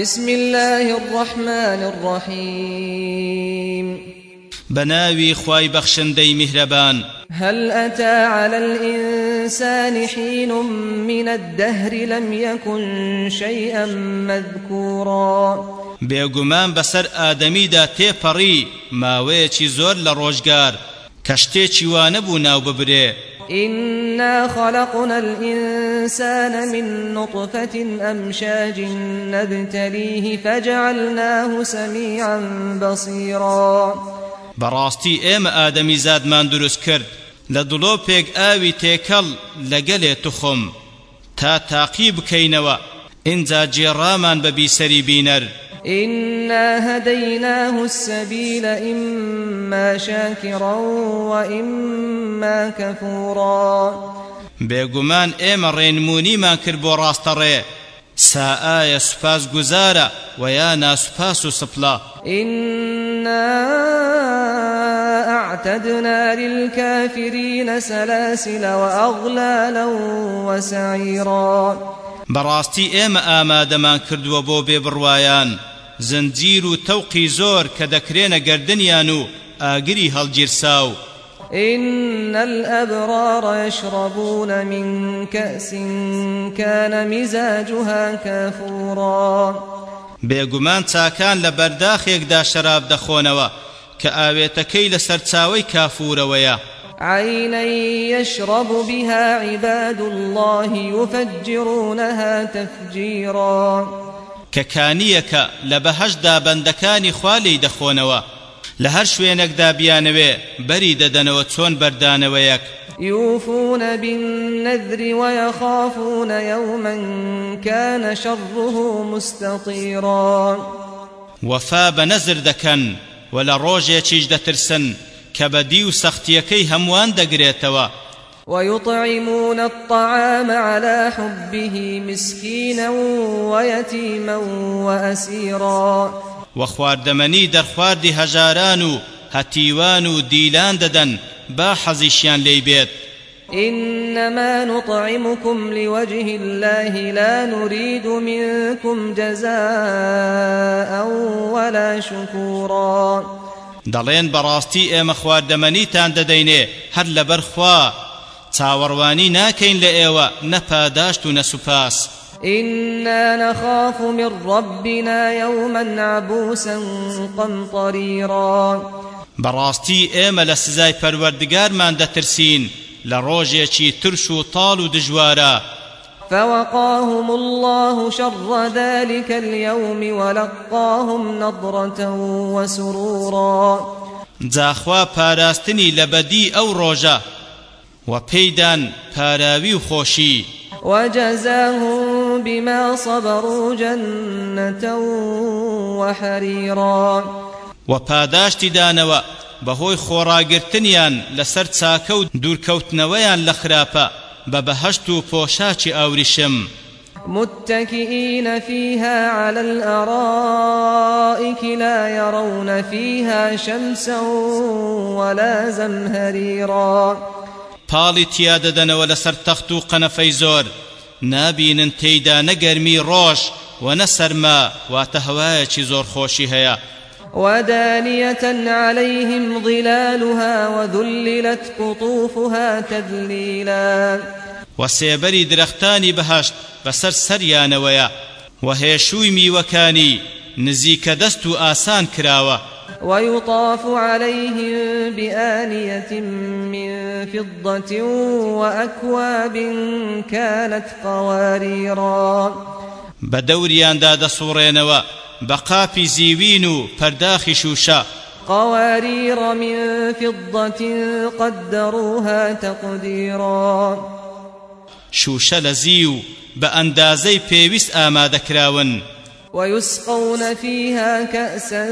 بسم الله الرحمن الرحيم بناوي خواي بخشندي مهربان هل أتى على الإنسان حين من الدهر لم يكن شيئا مذكورا بێگومان بەسەر ئادەمیدا تێپەڕی ماوەیەکی زۆر لە ڕۆژگار کە شتێکی وانە بوو ناو ببرێ إنا خلقنا الإنسان من نطفة أمشاج نبتليه فجعلناه سميعا بصيرا براستي ئێمە ئادەمی زادمان دروست کرد لە دڵۆپێک ئاوی تێکەڵ لەگەلێ تخم تا تاقی بکەینەوە ئینجا جێڕامان بە بیسەری بینەر إنا هديناه السبيل إما شاكرا وإما كفورا بێگومان ئێمە ڕێنمونیمان کرد بۆ ڕاستەڕێ سائە سوپاس گوزارە و یا ناسوپاس و سپلا إنا أعتدنا للكافرين سلاسل وأغلالا وسعيرا براستي إما آمادمان كردوا بو ببروايان زنجیر و تەوقی زۆر کە دەکرێنە گردنیان و ئاگری هەڵگیرساو إن الأبرار يشربون من كأس كان مزاجها كافورا بێگومان چاکان لە بەرداخێکدا شەراب دەخۆنەوە کە ئاوێتەکەی لە سەرچاوی کافورەوەیە عينا يشرب بها عباد الله يفجرونها تفجيرا کەکانیەکە لە بەهشدا بەندەکانی خوالی دەخۆنەوە لە هەر شوێنێکدا بیانەوێ بەری دەدەنەوە چۆن بەردانەوەیەک يوفون بالنذر ويخافون يوما كان شره مستطيرا وفا بنزر دكن ولا روجي تشيج دترسن كبدي وسختيكي هموان دقريتوا ويطعمون الطعام على حبه مسكينا ويتيما وأسيرا وخواردەمەنی دەرخواردی هەژاران و هەتیوان و دیلان دەدەن با حەزیشیان لێی بێت إنما نطعمكم لوجه الله لا نريد منكم جزاء ولا شكورا دلين براستي ام خواردمنيتان ددينه هر لبرخوا چاوەڕوانی ناکەین لە ئێوە نەپاداشت و نەسوپاس إنا نخاف من ربنا يوما عبوسا قمطريرا براستي ئێمە لە سزای پەروەردگارمان دەترسین لە ڕۆژێکی ترش و تاڵ و دژوارە فوقاهم الله شر ذلك اليوم ولقاهم نضرة وسرورا جاخوا پاراستنی لبدي أو روجا وبيدان باراوي وخوشي وجزاهم بما صبروا جنة وحريرا وباداشت دانوا بهوي خوراگرتنیان لسر چاکو دورکوتنویان لخراپا ببهشت و پوشاچ اورشم متكئين فيها على الأرائك لا يرون فيها شمسا ولا زمهريرا تاڵی تیا دەدەنەوە لەسەر تەخت و قەنەفەی زۆر نابینن تێیدا نەگەرمی ڕۆژ و نەسەرما واتە هەوایەکی زۆر خۆشی هەیە ودانية عليهم ظلالها وذللت قطوفها تذليلا وسيبري درختاني بهشت بسر سريان ويا وهيشوي ميوكاني نزيك دست آسان كراوه ويطاف عليهم بآنية من فضة وأكواب كانت قواريرا بدوريان داد سورينوا بقافي زيوين پرداخ شوشا قوارير من فضة قدروها تقديرا شوشا لزيو بأندازي بيويس آما دكراون ويسقون فيها كأسا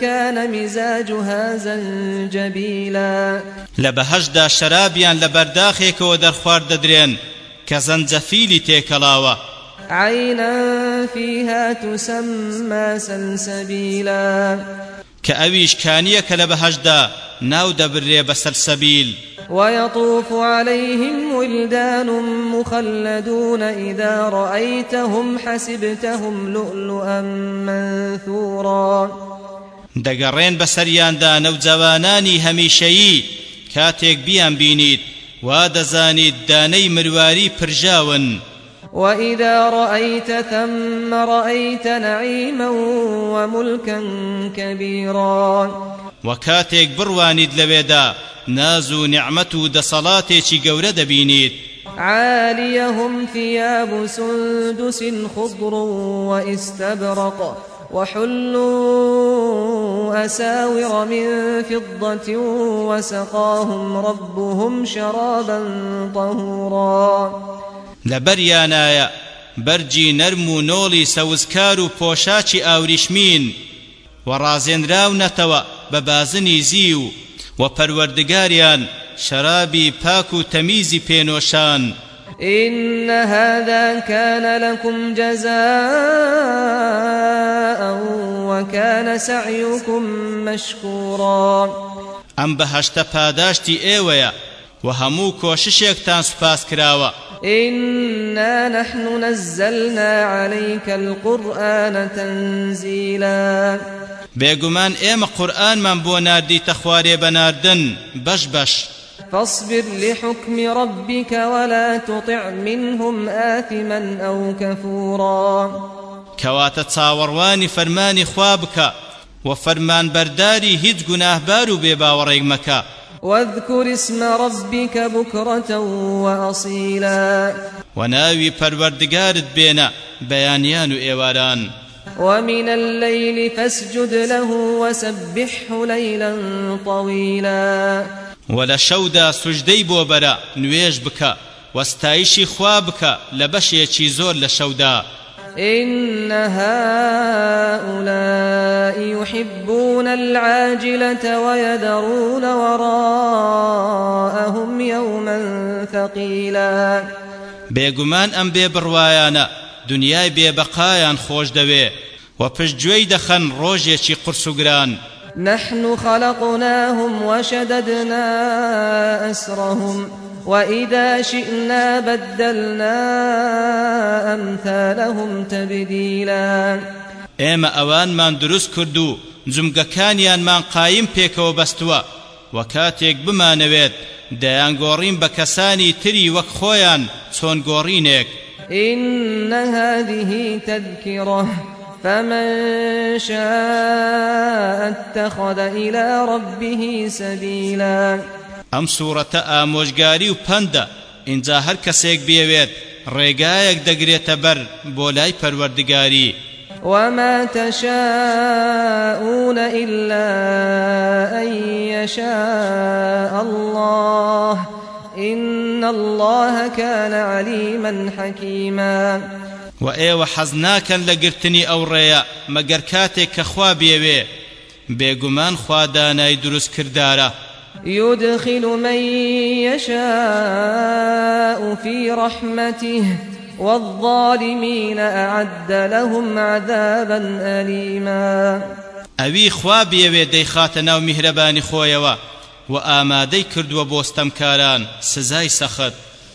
كان مزاجها زنجبيلا لبهجدا شرابيا لبرداخيك ودرخوار ددرين كزنجفيل تيكلاوة عينا فيها تسمى سلسبيلا کە ئەویش کانیە کە لە بەهشدا ناو دەبرێ بەسەر سەبیل ويطوف عليهم ولدان مخلدون إذا رأيتهم حسبتهم لؤلؤا منثورا دەگەڕێن بەسەریاندا نەوجەوانانی هەمیشەیی کاتێک بیان بینیت وا دەزانیت دانەی مرواری پرژاون وإذا رأيت ثم رأيت نعيما وملكا كبيرا وكاتك بروانيد لبيدا نازو نعمة دصلاتك قورة دبينيت عاليهم ثياب سندس خضر واستبرق وحلوا أساور من فضة وسقاهم ربهم شرابا طهورا لەبەریانایە بەرجی نەرم و نۆڵی سەوزکار و پۆشاچی ئاوریشمین و ڕازێنراونەتەوە بە بازنی زی و و پەروەردگاریان شرابی پاک و تەمیزی پێنۆشان إن هذا كان لكم جزاء وكان سعيكم مشكورا أم بهشت پاداشتی ئێوەیە و هەموو کۆششێکتان سوپاس کراوە إنا نحن نزلنا عليك القرآن تنزيلا بێگومان ئێمە قورآنمان بۆ ناردیتە خوارێ بەناردن بەش بەش فاصبر لحكم ربك ولا تطع منهم آثما أو كفورا كواتا تاورواني فرماني خوابك وفرمان برداري هيد گناه بارو بباوريك مكا واذكر اسم ربك بكرة وأصيلا وناوي پروردگارت بينا بيانيان ايواران ومن الليل فاسجد له وسبحه ليلا طويلا ولا شودا سجدي بوبرا نويش بك واستايشي خوابك لبشي چيزور لشودا إن هؤلاء يحبون العاجلة ويذرون وراءهم يوما ثقيلا بێگومان ئەم بێ بڕوایانە دنیای بێبەقایان خۆش دەوێ و پشتگوێی دەخەن ڕۆژێکی قرسوگران نحن خلقناهم وشددنا أسرهم وإذا شئنا بدلنا أمثالهم تبديلا ئێمە ئەوانمان دروست کرد و جمگەکانیانمان قایم پێکەوە بەستووە و کاتێک بمانەوێت دەیانگۆڕین بە کەسانی تری وەک خۆیان چۆن گۆڕینێک إن هذه تذكرة فمن شاء اتخذ إلى ربه سبيلا ئەم سوورەتە ئامۆژگاری و پەندە ئینجا هەر کەسێک بێوێت ڕێگایەک دەگرێتە بەر بۆ لای پەروەردگاری وما تشاءون إلا أن يشاء الله إن الله كان عليما حكيما وإيوة حزناكا لقرتني أو ريا مقر كاتك خوابي بيقمان خوادانا يدرس كرداره يدخل من يشاء في رحمته والظالمين أعد لهم عذابا أليما أبي خوا بيوي ديخات ناو مهرباني خويوا وآمادي كردوا بوستم كاران سزاي سخط